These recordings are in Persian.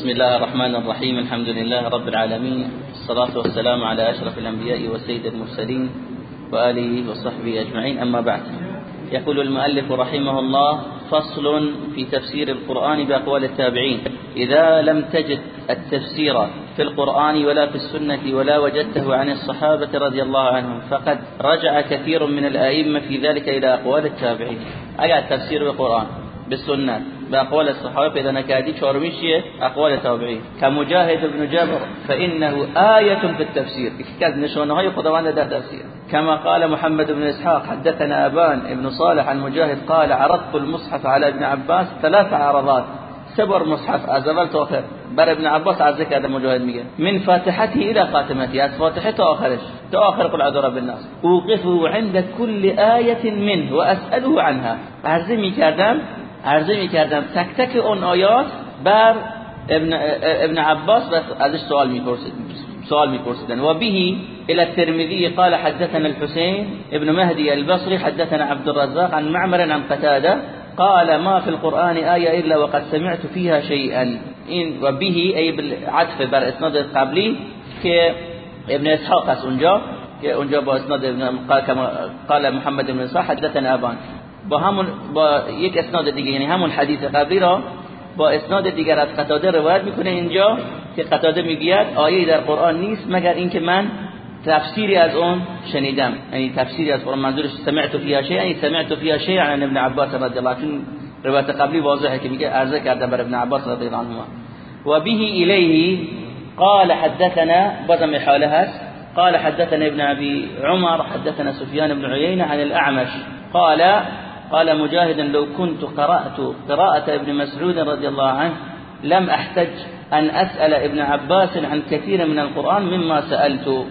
بسم الله الرحمن الرحيم الحمد لله رب العالمين الصلاة والسلام على أشرف الأنبياء وسيد المرسلين وآله وصحبه أجمعين أما بعد. يقول المؤلف رحمه الله فصل في تفسير القرآن بأقوال التابعين إذا لم تجد التفسير في القرآن ولا في السنة ولا وجدته عن الصحابة رضي الله عنهم فقد رجع كثير من الأئمة في ذلك إلى أقوال التابعين. أي تفسير القرآن بالسنة؟ بأقوال الصحابة إذا نكادي شارميشية أقوال التابعين كمجاهد بن جبر فإنه آية في التفسير كذا نشونه هاي خدوان ده تفسير كما قال محمد بن إسحاق حدثنا أبان ابن صالح عن مجاهد قال عرضت المصحف على ابن عباس ثلاث عرضات. سبر مصحف از اول تا آخر. بر ابن عباس عرضه کرده مجاهد میگه من فاتحته إلى خاتمته از فاتحه تا آخرش. تا آخر قل عذر بالناس. اوقفه عند كل آية منه واسأله عنها. عرضه میکردم عرضه می‌کردم. تک تک اون آیات بر ابن, ابن عباس و ازش سوال می‌پرسید سوال میپرسیدن. و به الى الترمذي قال حدثنا الحسين ابن مهدي البصري حدثنا عبد الرزاق عن معمر عن قتاده قال ما في القرآن آية إلا وقد سمعت فيها شيئا إن وبه أي بالعطف بر اسناد قبلی که ابن اسحاق است اونجا که اونجا اسناد ابن قال محمد بن اسحاق حدثنا ابان. با همون با یک اسناد دیگه یعنی همون حدیث قبلی را با اسناد دیگر از قتاده روایت می‌کنه اینجا که قتاده می‌گوید آیه در قرآن نیست مگر اینکه من تفسیری از اون شنیدم. یعنی تفسیری از قرآن منظورش سمعت فيها شيء یعنی سمعت فيها شيء عن ابن عباس رضی الله عنه. روایت قبلی واضحه که میگه عرضه کرده بر ابن عباس رضی الله عنه و به الیه قال حدثنا بضم حاله قال حدثنا ابن ابي عمر حدثنا سفيان بن عيينة عن الاعمش. قال قال مجاهد لو كنت قرأت قراءة ابن مسعود رضي الله عنه لم أحتج أن أسأل ابن عباس عن كثير من القرآن مما سألت.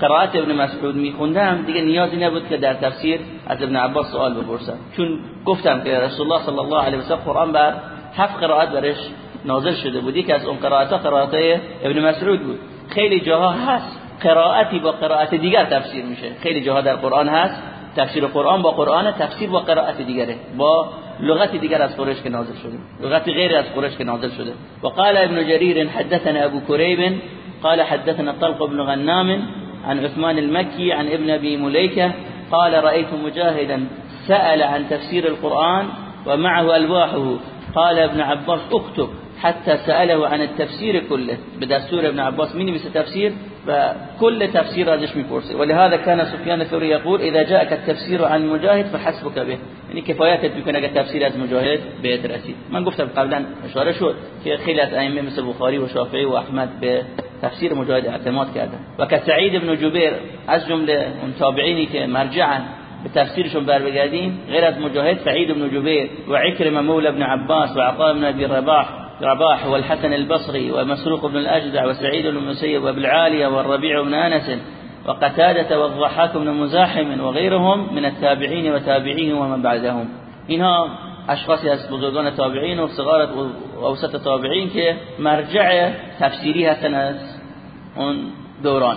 قرائت ابن مسعود میخوندم دیگه نیازی نبود که در تفسیر از ابن عباس سوال بپرسم. چون گفتم که رسول الله صلی الله علیه و سلم قرآن بر هفت قرائت برش نازل شده بودی که از اون قرائت قرائت ابن مسعود بود. خیلی جاها هست قرائتی با قرائت دیگر تفسیر میشه. خیلی جاها در قرآن هست. تفسیر قرآن با قرآن تفسیر با قرائت دیگره با لغت دیگر از قریش که نازل شده لغت غیر از قریش که نازل شده. وقال ابن جرير حدثنا ابو كريب قال حدثنا طلق بن غنام عن عثمان المكي عن ابن ابي مليكه قال رايت مجاهدا سأل عن تفسير القرآن ومعه الواحه. قال ابن عباس اكتب حتى سأله عن التفسير كله بدستور ابن عباس مين بس تفسير فكل تفسير ازش میپرسه ولهذا كان سفيان الثوري يقول إذا جاءك التفسير عن مجاهد فحسبك به. یعنی کفایتت میکنه اگر تفسیر از مجاهد بهت رسید من گفتم قبلا اشاره شد که خیلی از أئمة مثل بخاری و شافعی و احمد به تفسیر مجاهد اعتماد کردن و که سعید بن جبیر از جملة اون تابعینی که مرجعا به تفسیرشون بر بگردیم غیر از مجاهد سعید بن جبیر و عکرمه مولى ابن عباس و عطاء بن أبي رباح رباح والحسن البصري ومسروق بن الأجدع وسعيد بن المسيب وابن العالية والربيع بن أنس وقتادة والضحاك بن مزاحم وغيرهم من التابعين وتابعيهم ومن بعدهم. اینها اشخاصی از بزرگان تابعین و صغار و أوسط تابعین مرجع تفسیری دوران.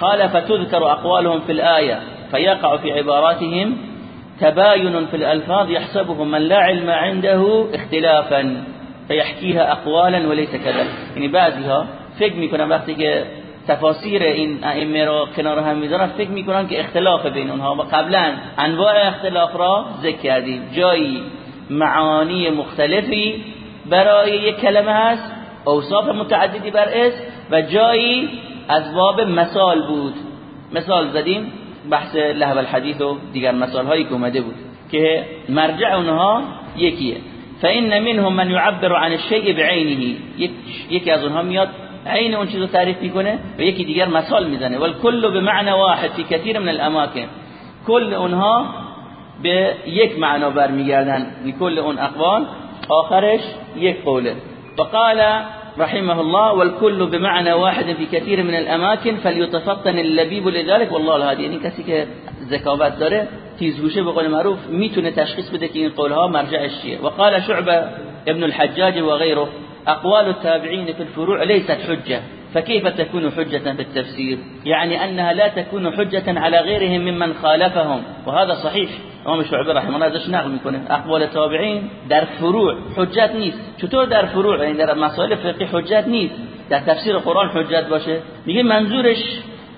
قال فتذكر أقوالهم في الآية فيقع في عباراتهم تباين في الألفاظ يحسبه من لا علم عنده اختلافا. فيحكيها اقوالا وليس كذلك یعنی بعضیها فکر می‌کنن وقتی که تفاسیر این ائمه را کنار هم می‌ذارن فکر می‌کنن که اختلاف بین اونها. و قبلا انواع اختلاف را ذکر کردیم. جایی معانی مختلفی برای یک کلمه هست اوصاف متعددی بر اسم و جایی از باب مثال بود. مثال زدیم بحث لهو الحدیث و دیگر مثال هایی که اومده بود که مرجع اونها یکیه. فإن منهم من يعبر عن الشيء بعينه. یکی از اونها میاد عین اون چیزو تعریف می‌کنه و یکی دیگر مثال می‌زنه. والكل بمعنى واحد في كثير من الاماكن کل اونها به یک معنا برمیگردن. کل اون اقوال. آخرش یک قوله. وقال رحمه الله والكل بمعنى واحد في كثير من الاماكن فليتفطن اللبيب لذلك والله الهادي یعنی کسی که داره تیزگوشه به قول معروف میتونه تشخیص بده که این قولها مرجعش چیه. وقال شعبة ابن الحجاج وغيره اقوال التابعين في الفروع ليست حجة فكيف تكون حجة في التفسير يعني أنها لا تكون حجة على غيرهم ممن خالفهم. وهذا صحيح امام شعبة رحمه الله ازش نقل میکنه. اقوال تابعین در فروع حجت نیست. چطور در فروع؟ یعنی در مسائل فقهی حجت نیست. در تفسیر قرآن حجت باشه. میگه منظورش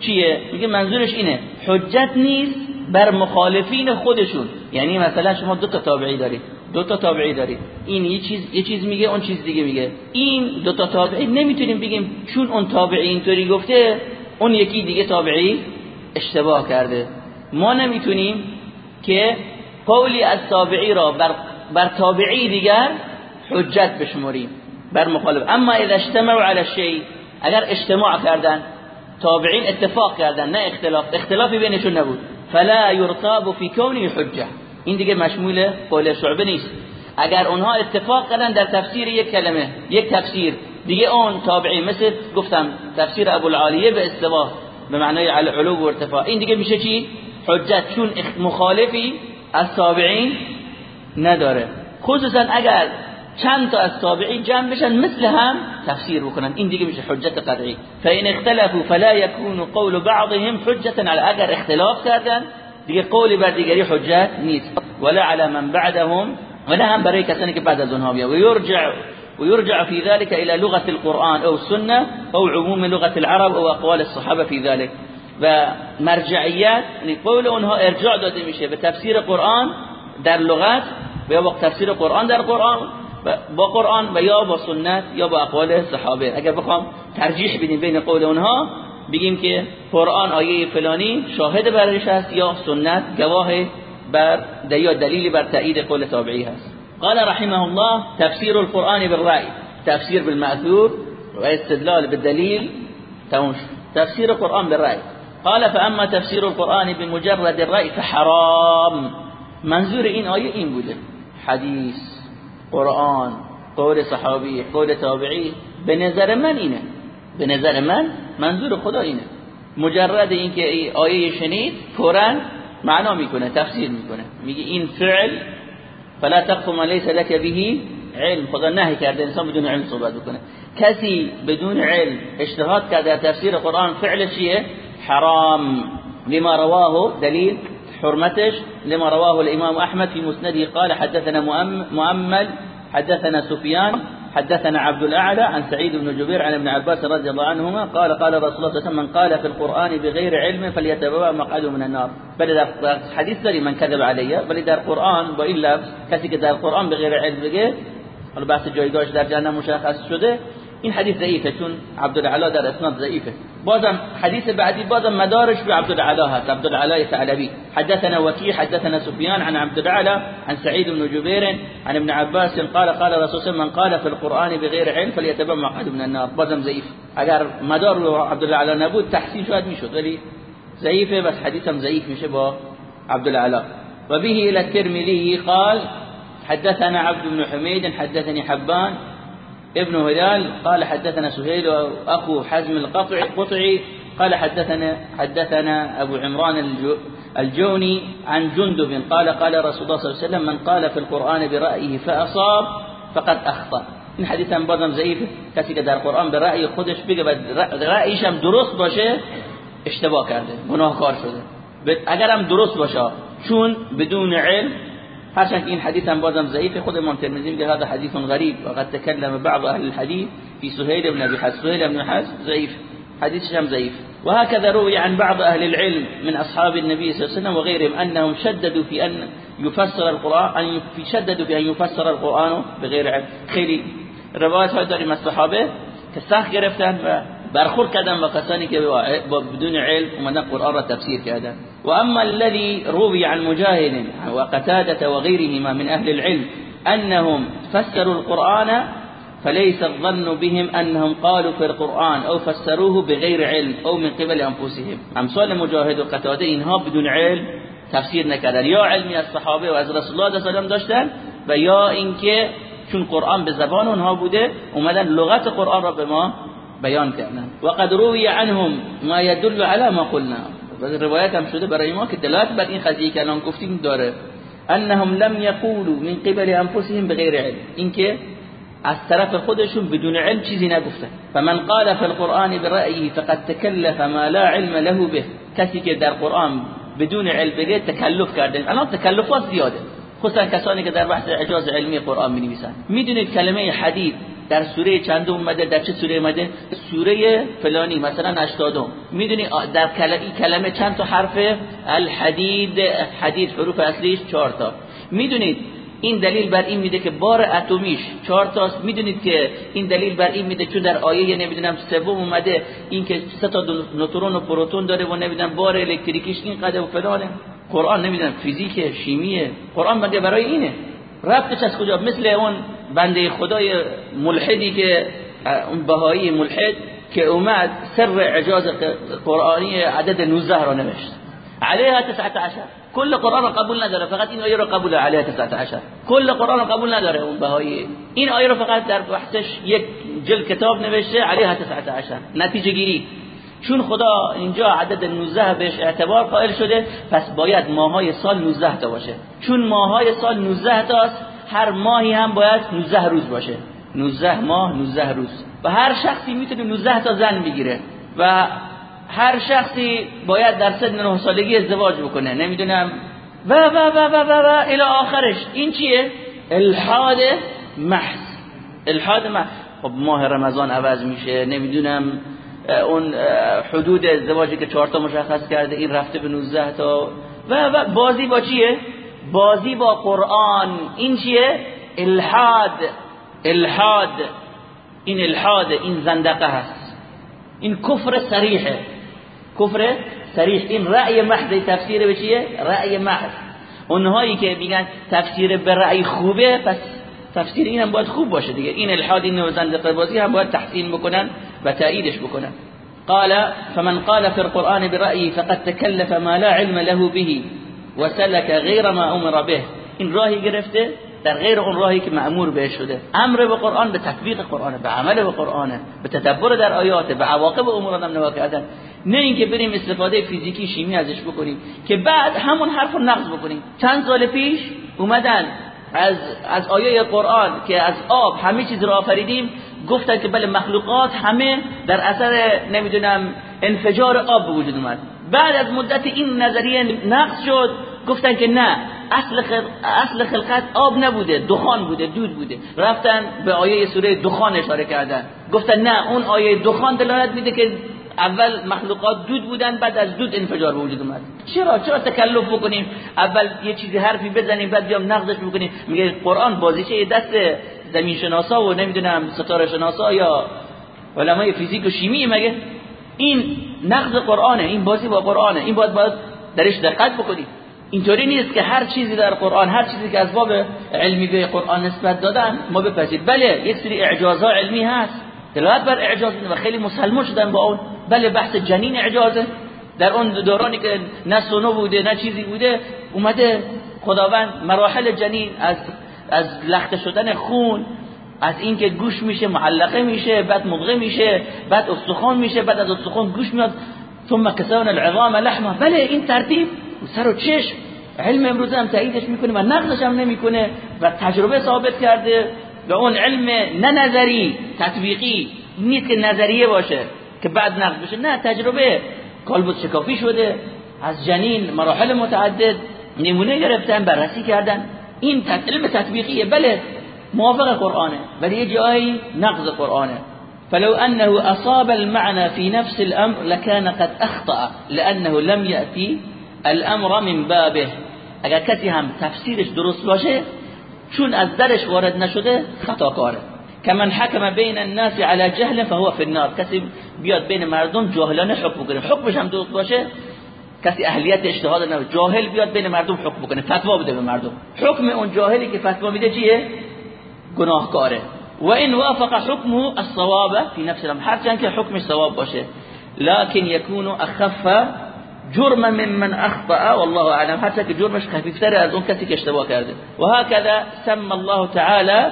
چیه؟ میگه منظورش اینه. حجت نیست بر مخالفین خودشون. یعنی مثلا شما دو تا تابعی دارید. دو تا تابعی دارید. این یه چیز یه چیز میگه اون چیز دیگه میگه. این دو تا تابعی نمی‌تونیم بگیم چون اون تابعی اینطوری گفته اون یکی دیگه تابعی اشتباه کرده. ما نمی‌تونیم که قولی از تابعی را بر, بر تابعی دیگر حجت بشمریم بر مخالف. اما اذا اجتمعوا على الشيء اگر اجتماع کردن تابعین اتفاق کردن نه اختلاف. اختلافی بینشون نبود. فلا يرتاب في كونه حجه این دیگه مشمول قول شعبه نیست. اگر اونها اتفاق کردن در تفسیر یک کلمه یک تفسیر دیگه اون تابعی مثل گفتم تفسیر ابو العالیه به استوا به معنای علو و ارتفاع. این دیگه میشه چی؟ حجت چون مخالفی از تابعین نداره. خصوصا اگر چند تا از تابعین جمع بشن مثل هم تفسیر بکنن. این دیگه میشه حجت قطعی. فان اختلفوا فلا يكون قول بعضهم حجه على اگر اختلاف کردن. دیگه قولی بر دیگری حجت نیست. ولا على من بعدهم ولا هم برای کسانی که بعد از اونها بیان. و یرجع ويرجع في ذلك إلى لغة القرآن أو السنة أو عموم لغة العرب أو أقوال الصحابة في ذلك. و مرجعیت یعنی قول اونها ارجاع داده میشه به تفسیر قرآن در لغت و یا با تفسیر قرآن در قرآن. با قرآن و یا با سنت یا با اقوال صحابه. اگر بخوام ترجیح بدیم بین قول اونها بگیم که قرآن آیه فلانی شاهد برش هست یا سنت گواه بر یا دلیل بر تایید قول تابعی هست. قال رحمه الله تفسير القرآن بالرأي تفسير بالمأثور واستدلال بالدليل تفسير القرآن بالرأي قال فأما تفسير القرآن بمجرد الرأي فحرام. منظور این آیه این بوده. حدیث. قرآن قول صحابی قول تابعی به نظر من اینه. به نظر من منظور خدا اینه. مجرد اینکه آیه شنید فورا معنا می‌کنه تفسیر می‌کنه. میگه این فعل فلا تقف ما ليس لك به علم. خدا نهی کرده انسان بدون علم صحبت بکنه. کسی بدون علم اجتهاد کرده تفسیر قرآن فعل چیه؟ حرام. لما رواه دليل حرمتش لما رواه الإمام أحمد في مسنده قال حدثنا مؤمل حدثنا سفيان حدثنا عبد الأعلى عن سعيد بن جبير عن ابن عباس رضي الله عنهما قال قال رسول الله صلى الله عليه وسلم من قال في القرآن بغير علم فليتبوأ مقعده من النار. بل در حديث داري من كذب علي بل در قرآن با این لفظ کسی که در قرآن بغیر علم بگه حالا بحث جایگاهش در جهنم مشخص شده. این حدیث ضعیفه چون عبدالعلا در اسناد ضعیفه. بازم حدیث بعدی بازم مدارش به عبدالعلا هست. عبدالعلا ثعلبي حدثنا وكيع حدثنا سفيان عن عبدالعلا عن سعيد بن جبير عن ابن عباس قال قال رسول الله من قال في القرآن بغير علم فليتبع مقعد من النار. بازم ضعیف. اگر مدار عبدالعلا نبود تحسین شاید میشد ولی ضعیفه بس حدیثم ضعیف میشه با عبدالعلا. و به إلى الترمذي قال حدثنا عبد بن حميد حدثني حبان ابن هلال قال حدثنا سهيل أخو حزم القطع قطعي قال حدثنا حدثنا أبو عمران الجوني عن جندب قال قال رسول الله صلى الله عليه وسلم من قال في القرآن برأيه فأصاب فقد أخطأ. این حدیث هم بازم ضعیف کسی که در قرآن به رأی خودش بگه هم درست باشه اشتباه کرده گناهکار شده. اگر هم درست باشه چون بدون علم هرچند این حدیث هم بازم ضعیف خود امام ترمذی میگه هذا حدیث غریب. وقد تكلم بعض أهل الحديث في سهيل بن ابي حسن سهيل بن حسن ضعيف حديث هم ضعيف وهكذا روي عن بعض أهل العلم من أصحاب النبي صلى الله عليه وسلم وغيرهم أنهم شددوا في أن يفسر القرآن أن شددوا في أن يفسر القرآن بغير علم. خیلی روایت های داریم از صحابه که سخت گرفتن و برخورد کردن با کسانی که بدون علم اومدن قرآن را تفسیر کردن و اما الذي روي عن مجاهد وقتادة وغيرهما من أهل العلم أنهم فسروا القرآن فليس الظن بهم أنهم قالوا في القرآن أو فسروه بغير علم أو من قبل أنفسهم. امثال مجاهد و قتاده اینها بدون علم تفسیر نکردن. یا علمی از صحابه و از رسول الله صلی الله علیه داشتن و یا اینکه چون قرآن به زبان اونها بوده اومدن لغت قرآن را به ما بیان کردن و قد روی عنهم ما يدل على ما قلنا روایت هم شده برای ما که دلالت بر این قضیه که الان گفتیم داره انهم لم يقولوا من قبل انفسهم بغیر علم اینکه از طرف خودشون بدون علم چیزی نگفته فمن قال فی القرآن برأیه فقد تکلف ما لا علم له به کسی که در قرآن بدون علم بگه تکلف کرده الان تکلفات زیاده خصوصا کسانی که در بحث اعجاز علمی قرآن می نویسن می‌دونید کلمه حدید در سوره چند اومده در چه سوره اومده؟ سوره فلانی مثلا 80 می‌دونی در کلمه کلمه چند تا حرف؟ الحدید حدید حروف اصلیش 4 تا. می‌دونید این دلیل بر این میده که بار اتمیش 4 تاست. می‌دونید که این دلیل بر این میده چون در آیه نمی‌دونم سوم اومده این که سه تا نوترون و پروتون داره و نمی‌دونم بار الکتریکیش این قدر و فلانه. قرآن نمی‌دونم فیزیک شیمیه. قرآن مگه برای اینه. ربطش از کجا؟ مثل اون بنده خدای ملحدی که اون بهایی ملحد که اومد سر اعجاز قرآنی عدد 19 رو نوشت. علیها 19 کل قرآن قبول نداره فقط این آیه رو قبول علیها 19 کل قرآن قبول نداره اون بهایی. این آیه رو فقط در بحثش یک جل کتاب نوشته علیها 19 نتیجه گیری. چون خدا اینجا عدد 19 بهش اعتبار قائل شده پس باید ماهای سال 19 تا باشه. چون ماهای سال 19 تاست هر ماهی هم باید 19 روز باشه. 19 ماه 19 روز. و هر شخصی می‌تونه 19 تا زن بگیره. و هر شخصی باید در سن 9 سالگی ازدواج بکنه. نمی‌دونم. و و و و و, و الى آخرش. این چیه؟ الحاد محض. الحاد محض. خب ماه رمضان عوض میشه. نمی‌دونم. اون حدود ازدواجی که چهار تا مشخص کرده این رفته به 19 تا. و, و بازی با چیه؟ بازی با قرآن. این چیه؟ الحاد. الحاد. این الحاد این زندقه هست. این کفر صریحه. کفر صریح. این رأی محض تفسیر به چیه؟ رأی محض. اونهایی که میگن تفسیر به رأی خوبه پس تفسیر این هم باید خوب باشه دیگه. این الحاد این زندقه بازی هم باید تحسین بکنن و تاییدش بکنن. قال فمن قال في القرآن برأيه فقد تكلف ما لا علم له به. وسلك غير ما امر به. این راهی گرفته در غیر اون راهی که معمور بهش شده. امر به قرآن به تطبیق قرآن به عمل به قرآن به تدبر در آیات به عواقب امور آدم نگاه کردن. نه اینکه بریم استفاده فیزیکی شیمی ازش بکنیم که بعد همون حرف رو نقض بکنیم. چند سال پیش اومدن از از آیه قرآن که از آب همه چیز را آفریدیم گفتن که بله مخلوقات همه در اثر نمی‌دونم انفجار آب به وجود اومد. بعد از مدت این نظریه نقص شد گفتن که نه اصل, اصل خلقت آب نبوده دخان بوده دود بوده. رفتن به آیه سوره دخان اشاره کردن. گفتن نه اون آیه دخان دلالت میده که اول مخلوقات دود بودن بعد از دود انفجار به وجود اومد. چرا؟ چرا تکلف بکنیم؟ اول یه چیزی حرفی بزنیم بعد بیام نقضش بکنیم. میگه قرآن بازیچه دست زمین شناسا و نمی‌دونم ستاره شناسا یا علمای فیزیک و شیمی مگه؟ این نقض قرآنه این بازی با قرآنه این باید باید درش دقت بکنیم اینطوری نیست که هر چیزی در قرآن هر چیزی که از باب علمی به قرآن نسبت دادن ما بپذید بله یک سری اعجازها علمی هست. دلالت بر اعجاز و خیلی مسلمان شدن با اون. بله بحث جنین اعجازه. در اون دورانی که نه سونو بوده نه چیزی بوده اومده خداوند مراحل جنین از از لخته شدن خون از اینکه گوش میشه معلقه میشه بعد مضغه میشه بعد استخوان میشه بعد از استخوان گوش میاد. ثم کسان العظام لحمه. بله این ترتیب سر و چشم. علم امروز هم تاییدش می‌کنه و نقضش هم نمی‌کنه و تجربه ثابت کرده. و اون علم نه نظری تطبیقی نیست که نظریه باشه که بعد نقض بشه. نه تجربه. کالبوت شکافی شده. از جنین مراحل متعدد نمونه گرفتن بررسی کردن. این علم تطبیقیه. بله موافق قرآنه ولی یه جایی نقض قرآنه فلو أنه أصاب المعنى في نفس الأمر لكان قد أخطأ لأنه لم يأتي الأمر من بابه. اگر کسی هم تفسیرش درست باشه چون از درش وارد نشده خطا کاره. کمن حکم بین الناس على جهل فهو في النار. کسی بیاد بین مردم جاهلانه حکم کنه حکمش هم درست باشه. کسی اهلیت اجتهاد نه جاهل بیاد بین مردم حکم بکنه فتوا بده به مردم. حکم اون جاهلی که فتوا میده چیه؟ گناهکاره. و این وافق حکمه الصواب في نفس الامر هرچند که حکمش صواب باشه. لكن يكون اخف جرم ممن اخطا والله اعلم. حتى که جرمش خفیفتر از اون کسی که اشتباه کرده. و هكذا سمى الله تعالى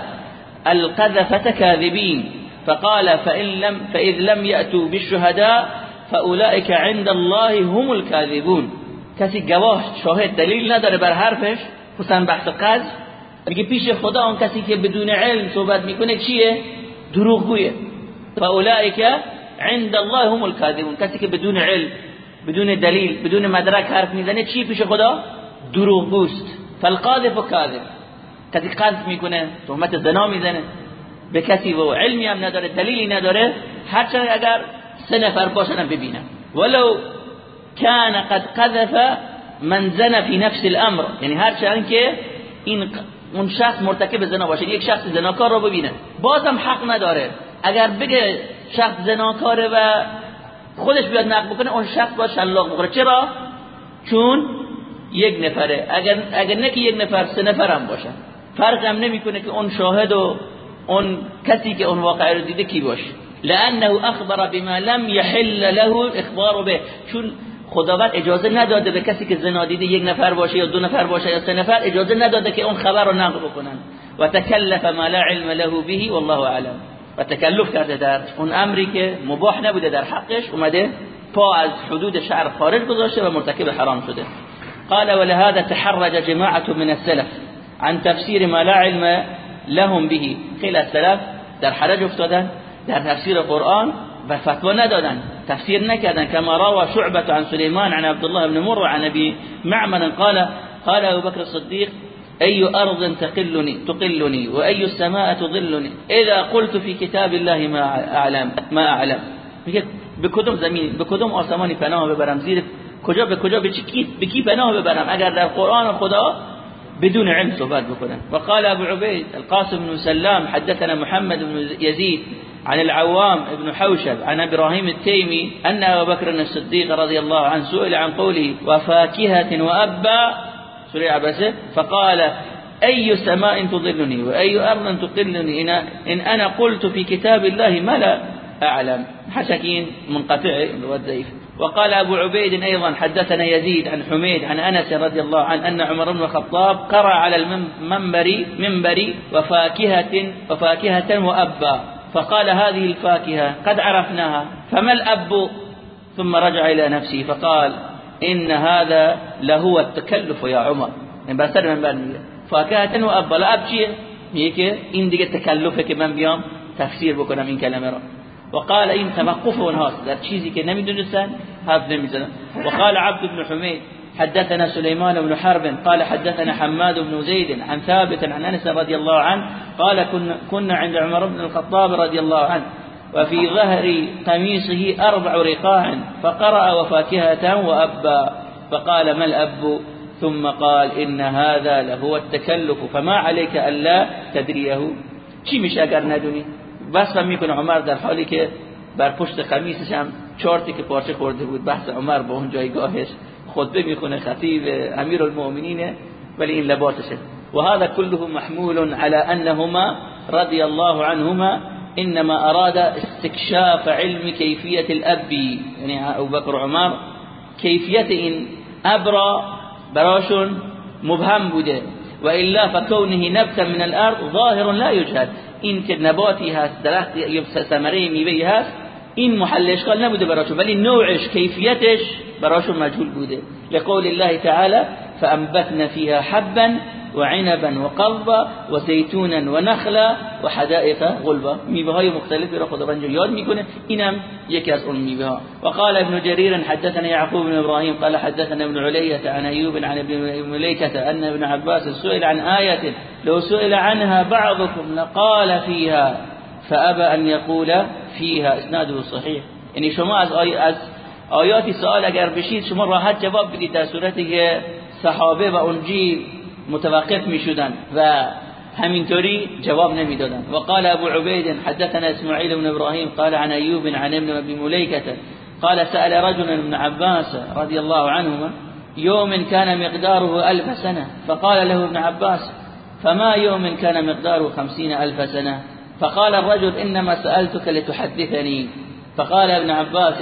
القذفة كاذبين فقال فإن لم فإذ لم يأتوا بالشهداء فأولئك عند الله هم الكاذبون. کسی گواه شاهد دلیل نداره بر حرفش. خصوصا بحث قذف. میگه پیش خدا اون کسی که بدون علم صحبت می‌کنه چیه؟ دروغگویه. فاولئک عند الله هم الكاذبون کسی که بدون علم بدون دلیل بدون مدرک حرف می‌زنه چی پیش خدا؟ دروغگوست. فالقاذف کاذب. کسی قذف می‌کنه تهمت زنا می‌زنه. به کسی و علمی هم نداره دلیلی نداره. هرچند اگر سه نفر باشن ببینن. ولو كان قد قذف من زن في نفس الامر. یعنی هرچند که این اون شخص مرتکب زنا باشه یک شخص زناکار رو ببینه. بازم حق نداره. اگر بگه شخص زناکاره و خودش بیاد نقل بکنه اون شخص باید شلاق بخوره. چرا؟ چون یک نفره. اگر اگر نه یک نفر سه نفر هم باشه. فرق هم نمی‌کنه که اون شاهد و اون کسی که اون واقعه رو دیده کی باشه. لانه اخبر بما لم يحل له اخبار به. چون خداوند اجازه نداده به کسی که زنا دیده یک نفر باشه یا دو نفر باشه یا سه نفر اجازه نداده که اون خبر رو نقل بکنن. و تکلف ما لا علم له به والله اعلم. و تکلف کرده در اون امری که مباح نبوده در حقش اومده پا از حدود شعر خارج گذاشته و مرتکب حرام شده. قال ولهذا تحرج جماعه من السلف عن تفسير ما لا علم لهم به. خیلی السلف در حرج افتادن در تفسیر قرآن و فتوا ندادن. تفسیر نکردن كما روى شعبة عن سليمان عن عبد الله بن مر عن أبي معمر قال قال أبو بكر الصديق أي أرض تقلني تقلني وأي السماء تظلني؟ إذا قلت في كتاب الله ما أعلم ما أعلم. به کدوم زمین به کدوم ببرم زیر کجا به کجا به ببرم؟ اگر در قرآن خدا بدون علم صحبت بکنم وقال أبو عبيد القاسم بن سلام حدثنا محمد بن يزيد عن العوام بن حوشب عن إبراهيم التيمي أن أبا بكر الصديق رضي الله عنه سئل عن قوله وفاكهة وأبا سورة عبسه فقال أي سماء تظلني وأي أرض تقلني؟ إن, أنا قلت في كتاب الله ما لا أعلم. حسكين منقطع وقال أبو عبيد أيضا حدثنا يزيد عن حميد عن أنس رضي الله عنه أن عمر بن الخطاب قرأ على المنبر منبر وفاكهة وفاكهة وأبا فقال هذه الفاكهة قد عرفناها فما الأب؟ ثم رجع إلى نفسه فقال إن هذا لهو التكلف يا عمر. من بسر من بعد فاكهة وأبا لا أب چیه میگه این دیگه تکلفه که من بیام تفسیر بکنم این کلمه وقال این توقف اونهاست در چیزی که نمیدونستن حرف نمیزنن وقال عبد بن حميد حدثنا سليمان بن حرب قال حدثنا حماد بن زيد عن ثابت عن أنس رضي الله عنه قال كنا, كنا عند عمر بن الخطاب رضي الله عنه وفي ظهر قميصه أربع رقاع فقرأ وفاكهة وأبا فقال ما الأب؟ ثم قال إن هذا لهو التكلف فما عليك ألا تدريه. چی میشه اگر بس می‌کنه عمر در حالی که بر پشت قمیصش هم چارتی که پارچه خورده بود بحث عمر با اون جایگاهش خطبه می‌کنه خطیب امیر المؤمنین ولی این لباسشه. و هذا كله محمول على انهما رضي الله عنهما انما اراد استكشاف علم كيفية الاب. يعني ابو بكر عمر كيفية این ابرا براشون مبهم بوده. و الا فكونه نبتا من الارض ظاهر لا يجهد این که نباتی هست درخت یا ثمره میوه هست این محل اشکال نبوده براشون ولی نوعش کیفیتش براشون مجهول بوده. لقول الله تعالى فأنبتنا فيها حبا وعنبا وقضبا وزيتونا ونخلا وحدائق غلبا. میوه های مختلفی را خداوند یاد میکنه اینم یکی از اون ابن جرير حدثنا يعقوب بن إبراهيم قال حدثنا ابن علية عن أيوب عن ابن مليكة أن ابن عباس سئل عن آية لو سئل عنها بعضكم لقال فيها فأبى أن يقول فيها. إسناده صحيح. یعنی شما از آیاتی سوال اگر بشید شما راحت جواب بدید در صورتی که صحابه و انجیل متوقف میشدن و همینطوری جواب نمیدادن. وقال ابو عبيد حدثنا اسماعيل بن إبراهيم قال عن ايوب عن ابن ابي مليكه قال سأل رجل ابن عباس رضي الله عنهما يوم كان مقداره ألف سنة؟ فقال له ابن عباس فما يوم كان مقداره خمسين ألف سنة؟ فقال الرجل إنما سألتك لتحدثني. فقال ابن عباس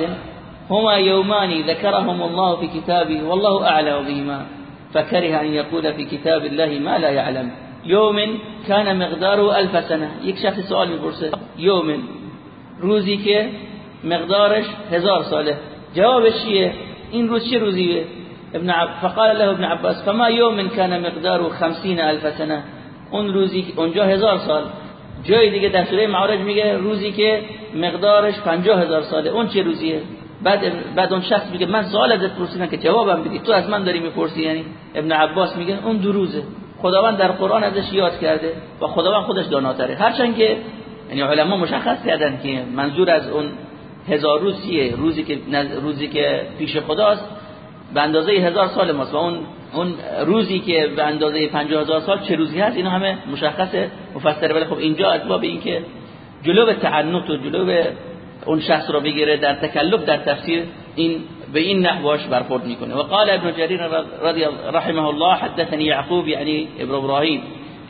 هما يومان ذكرهم الله في كتابه والله أعلم بهما. فكره أن يقول في كتاب الله ما لا يعلم. يوم كان مقداره ألف سنة. یک شخص سوال يوم. روزی که مقدارش هزار ساله. جوابش چیه؟ این روز چه روزیه؟ ابن عب... فقال له ابن عباس فما يوم كان مقداره خمسين ألف سنة؟ اون روزی اونجا هزار سال. جای دیگه در سوره معارج میگه روزی که مقدارش پنجاه هزار ساله. اون چه روزیه؟ بعد بعد اون شخص میگه من سوال ازت پرسیدم که جوابم بدی. تو از من داری می‌پرسی؟ یعنی ابن عباس میگه اون دو روزه. خداوند در قرآن ازش یاد کرده. و خداوند خودش داناتره. هرچند که یعنی علما مشخص کردن که منظور از اون هزار روزیه روزی که روزی که پیش خداست به اندازه هزار سال ماست. و اون اون روزی که به اندازه 50 هزار سال چه روزی هست اینا همه مشخصه مفسره. ولی خب اینجا از باب این که جلو تعنت و جلو اون شخص رو بگیره در تکلف در تفسیر این به این نحواش برخورد میکنه. و قال ابن جرير رضي رحمه الله حدثني يعقوب يعني ابن إبراهيم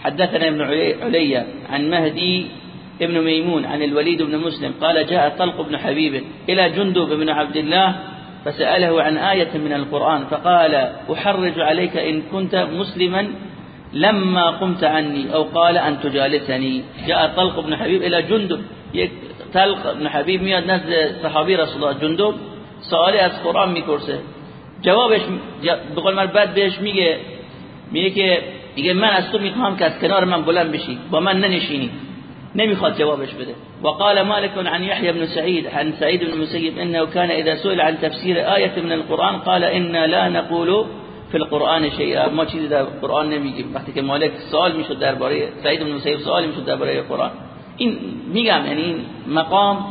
حدثنا ابن علي عن مهدي ابن ميمون عن الوليد بن مسلم قال جاء طلق بن حبيب إلى جندب بن عبد الله فسأله عن آية من القرآن فقال أحرج عليك إن كنت مسلما لما قمت عني أو قال أن تجالسني جاء طلق بن حبيب إلى جندب. طلق بن حبيب میاد نزد صحابی رسول الله جندب سوالی از قرآن می‌پرسه. جوابش به قول من بعد بهش میگه میگه که میگه من از تو می‌خوام که از کنار من بلند بشی با من ننشینی. نمی‌خواد جوابش بده. وقال مالك عن يحيى بن سعيد عن سعيد بن المسيب انه كان اذا سئل عن تفسير آية من القرآن قال انا لا نقول في القرآن شيئا ما چیزی در قرآن نمیگیم. وقتی که مالک سوال می‌شد درباره سعید بن مسیب سوال می‌شد درباره قرآن. این میگم یعنی این مقام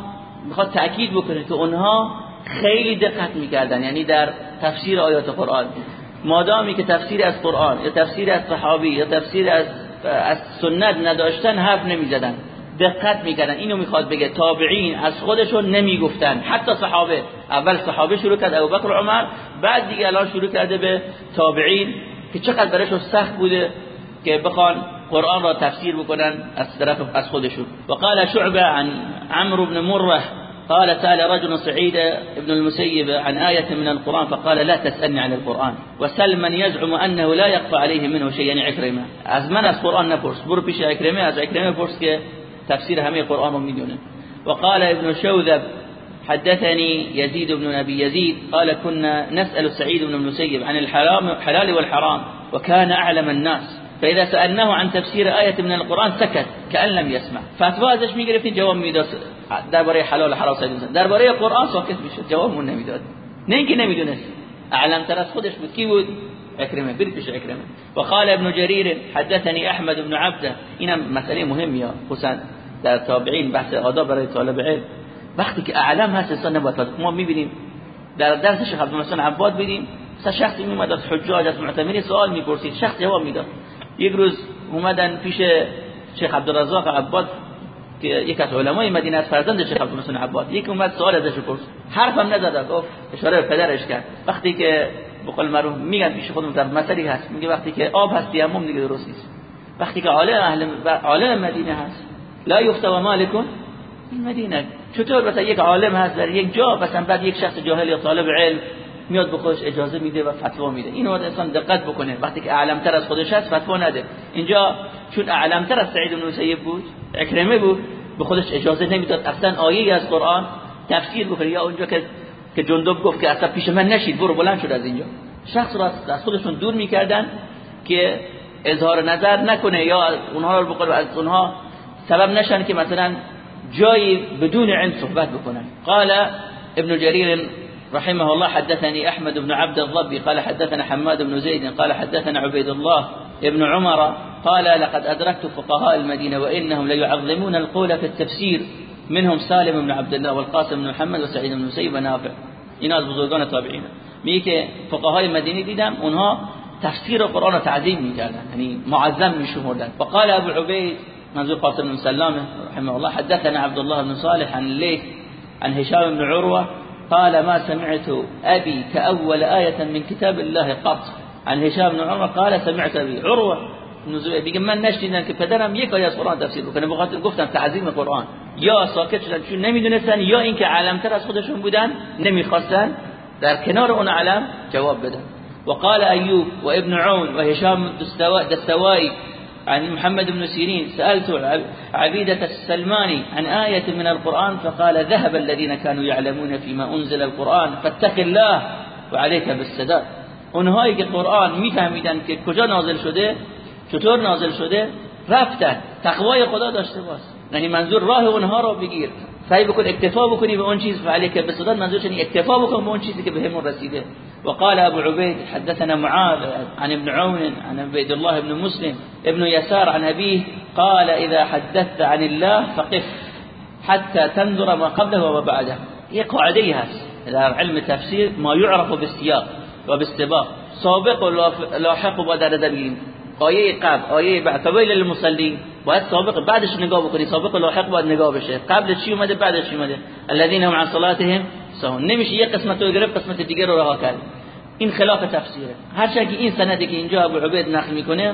می‌خواد تاکید بکنه که اونها خیلی دقت می‌کردن یعنی در تفسیر آیات قرآن. مادامی که تفسیر از قرآن یا تفسیر از صحابی یا تفسیر از از سنت نداشتن حرف نمی‌زدن. دقت می‌کردن اینو می‌خواد بگه. تابعین از خودشون نمی‌گفتن. حتی صحابه اول صحابه شروع کرد ابوبکر و عمر بعد دیگه الان شروع کرده به تابعین که چقدر براشون سخت بوده که بخوان قرآن را تفسیر بکنن از طرف از خودشون. وقال شعبة عن عمرو بن مرة قال سأل رجل سعيد ابن المسيب عن آية من القرآن فقال لا تسألني عن القرآن. وسل من يزعم أنه لا يخفى عليه منه شيء يعني عكرمة. از من از قرآن نپرس. برو پیش عكرمة. از عكرمة پرس که تفسير همه قرآن رو وقال ابن شوذب حدثني يزيد بن نبي يزيد قال كنا نسأل سعيد بن المسيب عن الحلال والحرام وكان أعلم الناس. فإذا سألناه عن تفسير آية من القرآن سكت كأن لم يسمع. فتوا ازش می‌گرفتین جواب می‌داد درباره حلال حرام سعید درباره قرآن ساکت می‌شد جوابمون نمی‌داد نه اینکه نمی‌دونست اعلم تر از خودش بود. کی بود؟ اکرمه برید پیش اکرمه و قال ابن جرير حدثني احمد بن عبده. اینم مسئله مهمیه خصوصا در تابعین بحث آداب برای طالب علم. وقتی که اعلم هست انسان نباید ما می‌بینیم. در درس شیخ عبدالمحسن عباد ببینیم مثلا شخصی میومد از حجاج از معتمری سوال می‌پرسید. شخص جواب می‌داد. یک روز اومدن پیش شیخ عبدالرزاق عباد که یک از علمای مدینه از فرزند شیخ عبدالمحسن عباد. یک اومد سوال ازش پرس حرفم نزد گفت اشاره به پدرش کرد. وقتی که بقول معروف میگن پیش خودمون در مسئله هست. میگه وقتی که آب هست تیمم دیگه درست نیست. وقتی که عالم اهل عالم مدینه هست لا یفتا و مالکون این مدینه. چطور مثلا یک عالم هست در یک جا مثلا بعد یک شخص جاهل یا طالب علم میاد به خودش اجازه میده و فتوا میده. اینو باید انسان دقت بکنه. وقتی که اعلمتر از خودش هست فتوا نده. اینجا چون اعلمتر از سعید بن مسیب بود اکرمه بود به خودش اجازه نمی‌داد. اصلا آیه از قرآن تفسیر بکنه. یا اونجا که که جندب گفت که اصلا پیش من نشید برو بلند شد از اینجا. شخص را از خودشون دور می‌کردن که اظهار نظر نکنه یا اونها رو بقول از اونها سبب نشن که مثلا جایی بدون علم صحبت بکنن. قال ابن جرير رحمه الله حدثني أحمد بن عبد الضبي قال حدثنا حماد بن زيد قال حدثنا عبيد الله ابن عمر قال لقد أدركت فقهاء المدينة وإنهم ليعظمون القول في التفسير منهم سالم بن عبد الله والقاسم بن محمد وسعيد بن مسيب ونافع. این از بزرگان تابعین میگه که فقهای مدینه دیدم اونها تفسیر قرآن تعظیم میکردن یعنی معظم وقال أبو عبید منظور قاسم بن سلامة رحمه الله حدثنا عبد الله بن صالح عن الليث عن هشام بن عروة قال ما سمعت أبي كأول آية من كتاب الله قط عن هشام بن عمر؟ قال سمعت أبي عروة بگه من نشنیدم که پدرم یک آیه از قرآن تفسیر بکنه بخاطر گفتم تعظیم قرآن یا ساکت شدن. چون نمیدونستن؟ یا اینکه علمتر از خودشون بودن نمیخواستن. در کنار اون علم جواب بدن. وقال أيوب وابن عون وهشام دستوائي عن محمد بن سيرين. سألت عبيدة السلماني عن آية من القرآن فقال ذهب الذين كانوا يعلمون فيما أنزل القرآن فاتق الله وعليك بالسداد اونهایی که قرآن میفهمیدن که کجا نازل شده چطور نازل شده رفتن. تقوای خدا داشته باش. یعنی منظور راه اونها رو بگیر. سعی بکن اکتفا بکنی به اون چیز فعلی که به صدات منظور چنین اکتفا بکن به اون چیزی که بهمون رسیده. وقال أبو عبيد حدثنا معاذ عن ابن عون عن عبيد الله بن مسلم ابن يسار عن أبيه قال إذا حدثت عن الله فقف حتى تنظر ما قبله وما بعده. هست در علم تفسیر ما يعرف بالسياق و باستباق سابق و لاحق و با در بگیریم آیه قبل آیه بعد. فویل للمصلین؟ باید سابق بعدش نگاه بکنی. سابق و لاحق باید نگاه بشه. قبل چی اومده؟ بعدش چی اومده؟ الذين هم عن صلاتهم سهون نمیشه یه قسمت رو گرفت قسمت دیگه رو رها کرد. این خلاف تفسیره. هر که این سندی که اینجا ابو عبید نقل می‌کنه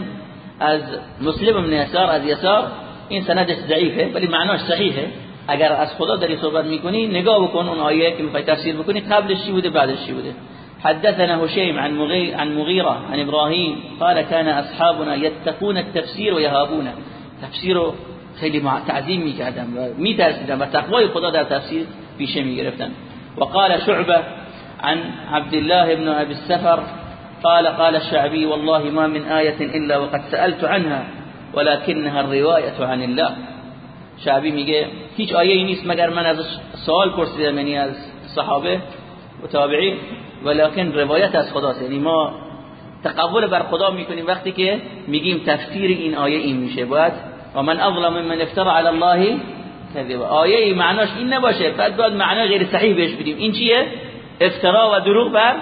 از مسلم بن یسار از یسار این سندش ضعیفه ولی معناش صحیحه. اگر از خدا داری صحبت می‌کنی نگاه بکن اون آیه که می‌خوای تفسیر بکنی قبلش چی بوده بعدش چی بوده. حدثنا هشيم عن مغير عن مغيرة عن إبراهيم قال كان أصحابنا يتقون التفسير ويهابونه تفسیر رو خیلی تعظیم می‌کردن و میترسیدن و تقوای خدا در تفسیر پیشه می‌گرفتن. و قال شعبه عن عبد الله بن ابي السفر قال قال الشعبي والله ما من آية إلا وقد سألت عنها ولكنها الرواية عن الله. شعبی میگه هیچ آیه ای نیست مگر من از سوال پرسیدم یعنی از صحابه و ولكن روایت از خداست. یعنی ما تقبل بر خدا می‌کنیم وقتی که میگیم تفسیر این آیه این میشه. باید و من اظلم من افترا علی الله کذب آیه ای معناش این نباشه. بعد باید معنای غیر صحیح بهش بدیم. این چیه؟ افترا و دروغ بر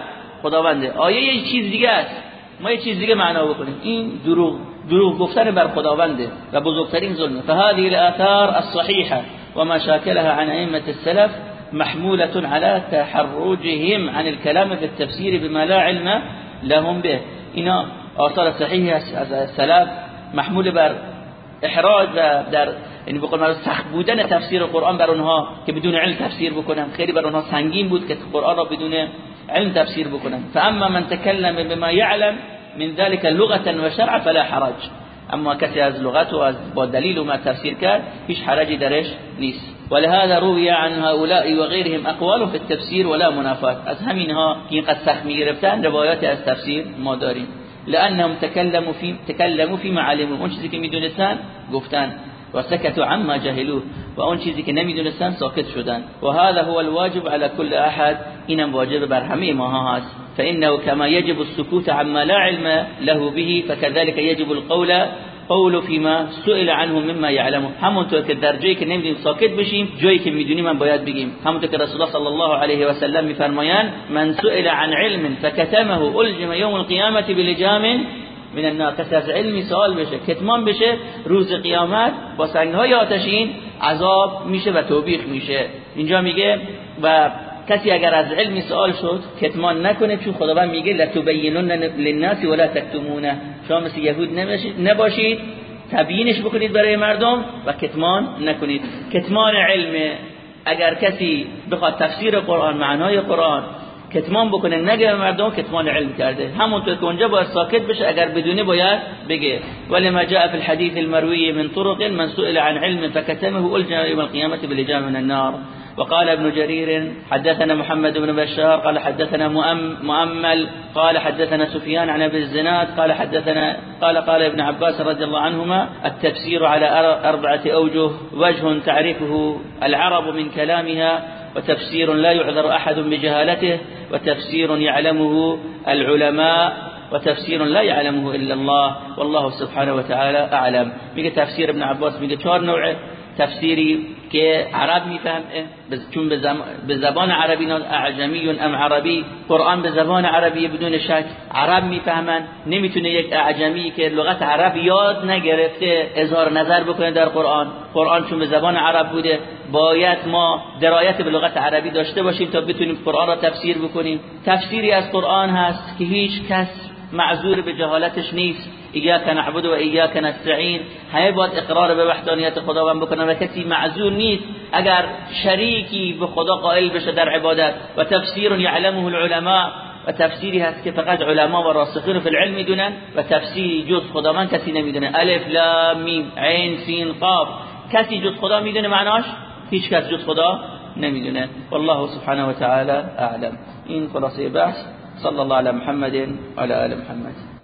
خداونده. آیه یه چیز دیگه است. ما یه چیز دیگه معنا بکنیم. این دروغ دروغ گفتن بر خداونده و بزرگترین ظلمه فهذه الاثار الصحيحه وما شاكلها عن ائمه السلف محمولة على تحرجهم عن الكلام في التفسير بما لا علم لهم به. اینا آثار صحیحی از سلف محمول بر احراج و در یعنی بقول سخت بودن تفسیر قرآن بر اونها که بدون علم تفسیر بکنن خیلی بر اونها سنگین بود که قرآن را بدون علم تفسیر بکنن فاما من تکلم بما يعلم من ذلك لغة و شرع فلا حرج. اما کسی از لغت و از با دلیل ما تفسیر کرد هیچ حرجی درش نیست. ولهذا روي عن هؤلاء وغيرهم اقوال في التفسير ولا منافات. از همینها که اینقدر سخت می‌گرفتن روایات از تفسیر ما داریم. لأنهم تكلموا في تكلموا في معالم اون چیزی که میدونستن گفتن و سکتوا عما جهلوه. و اون چیزی که نمیدونستن ساکت شدن. و هذا هو الواجب على كل أحد. اینم واجب بر همه ما هست. فإنه كما يجب السكوت عما لا علم له به فكذلك يجب القول قول فيما سئل عنه مما يعلم همونطور که در جایی که نمی‌دونیم ساکت بشیم جایی که می‌دونیم من باید بگیم. همونطور که رسول الله صلی الله علیه و سلم میفرمایند من سئل عن علم فكتمه الجم يوم القيامه بلجام من النار. کسی از علمی سوال بشه کتمان بشه روز قیامت با سنگهای آتشین عذاب میشه و توبیخ میشه. اینجا میگه و کسی اگر از علمی سوال شد کتمان نکنه چون خداوند میگه لتبینن للناس ولا تکتمونه شما مثل یهود نباشید تبیینش بکنید برای مردم و کتمان نکنید. کتمان علم اگر کسی بخواد تفسیر قرآن معنای قرآن کتمان بکنه نگه مردم کتمان علم کرده. همونطور که اونجا باید ساکت بشه اگر بدونه باید بگه. ولی ما جاء في الحديث المروي من طرق من سئل عن علم فكتمه الجا يوم القيامه بلجام من النار. وقال ابن جرير حدثنا محمد بن بشار قال حدثنا مؤمل قال حدثنا سفيان عن أبي الزناد قال حدثنا قال قال ابن عباس رضي الله عنهما التفسير على أربعة أوجه وجه تعرفه العرب من كلامها وتفسير لا يعذر أحد بجهالته وتفسير يعلمه العلماء وتفسير لا يعلمه إلا الله والله سبحانه وتعالى أعلم. میگه تفسیر ابن عباس میگه چهار نوع تفسیری که عرب می‌فهمه چون به زبان عربی اعجمی ام عربی قرآن به زبان عربی بدون شک عرب می‌فهمن. نمی‌تونه یک اعجمی که لغت عرب یاد نگرفته اظهار نظر بکنه در قرآن. قرآن چون به زبان عرب بوده باید ما درایت به لغت عربی داشته باشیم تا بتونیم قرآن را تفسیر بکنیم. تفسیری از قرآن هست که هیچ کس معذور به جهالتش نیست. ایاک نعبد و ایاک نستعین همه باید اقرار به وحدانیت خداوند بکنن و کسی معذور نیست اگر شریکی به خدا قائل بشه در عبادت. و تفسیر یعلمه العلماء. و تفسیری هست که فقط علما و راسخین فی العلم می‌دونن و تفسیری جز خداوند کسی نمی‌دونه. الف لام میم عین سین قاف. کسی جز خدا می‌دونه معناش؟ هیچ کس جز خدا نمی‌دونه. والله سبحانه و تعالی اعلم. این خلاصه بحث. صلى الله على محمد وعلى ال محمد.